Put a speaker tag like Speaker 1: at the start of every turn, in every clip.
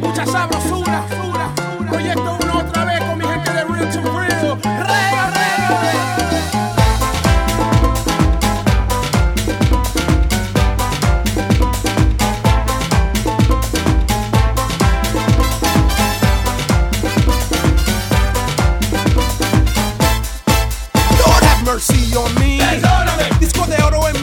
Speaker 1: mucha sabrosura. Proyecto uno otra vez con mi gente de Real to Real. Rega, Lord have Mercy on me. Disco de oro en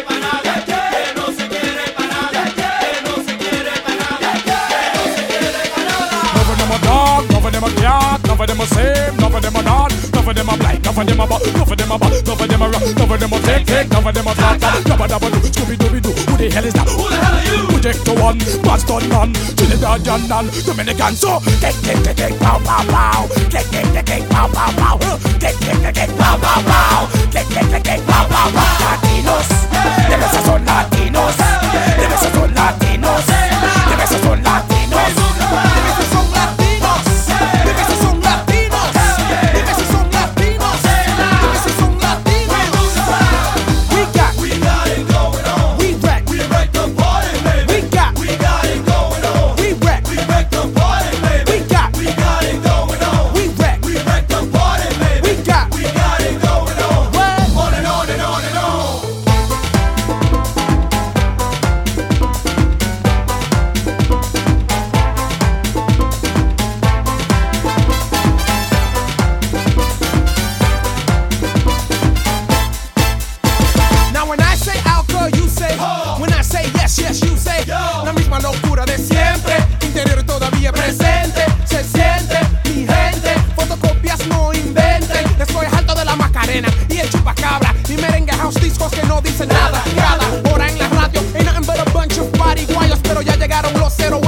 Speaker 2: of them a same, none of them a not, none of them a black, none of them a butt, none of them a butt, none of them a rock, none of them a take, none of them a flat, none of them a do, Scooby Dooby Doo. Who the hell is that? Who the hell are you? Project one, Boston none, Trinidad John none, Dominican so. Take, take, take, take, pow, pow, pow. take, take, take, pow, pow, pow.
Speaker 1: Take, take. La misma locura de siempre, interior todavía presente. Se siente mi gente, fotocopias no inventen. Estoy alto de la macarena y el cabra. Y merengue house discos que no dicen nada. Cada hora en la radio, ain't nothing but a bunch of party Pero ya llegaron los cero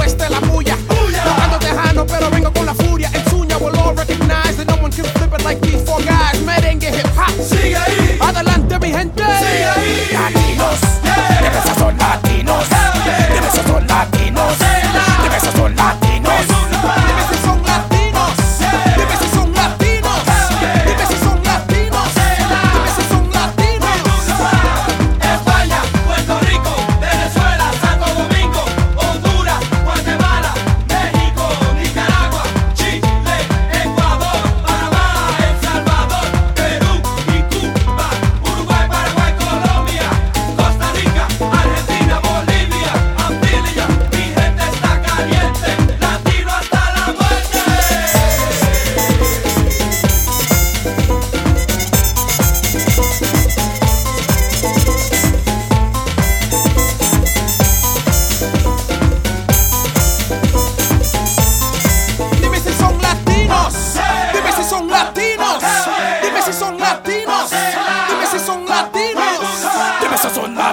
Speaker 1: 他说。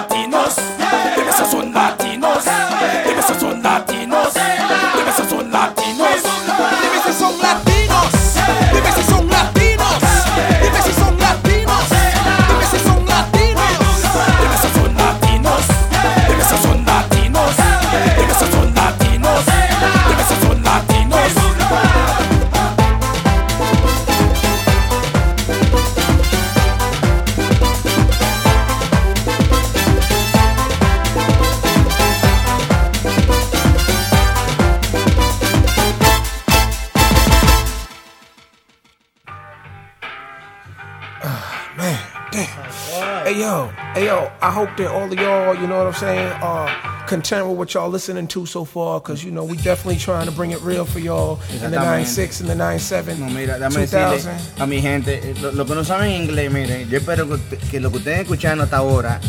Speaker 1: Hey yo, hey yo, I hope that all of y'all, you know what I'm saying, are content with what y'all listening to so far, cause you know, we definitely trying to bring it real for y'all in the 96 and the 97.
Speaker 3: No, mira, dame
Speaker 1: 2000.
Speaker 3: decirle a mi gente, eh, lo, lo que no saben inglés, miren, yo espero que, que lo que ustedes escuchando hasta ahora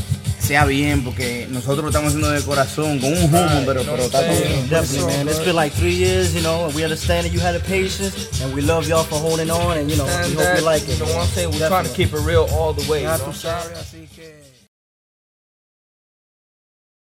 Speaker 3: sea bien, porque nosotros lo estamos haciendo de corazón, con un humo, pero, pero está bien.
Speaker 4: Definitely, man. It's been like three years, you know, we understand that you had the patience, and we love y'all for holding on, and, you know, we hope you like it.
Speaker 5: You know what I'm saying? We're trying to keep it real all the way.
Speaker 1: así que...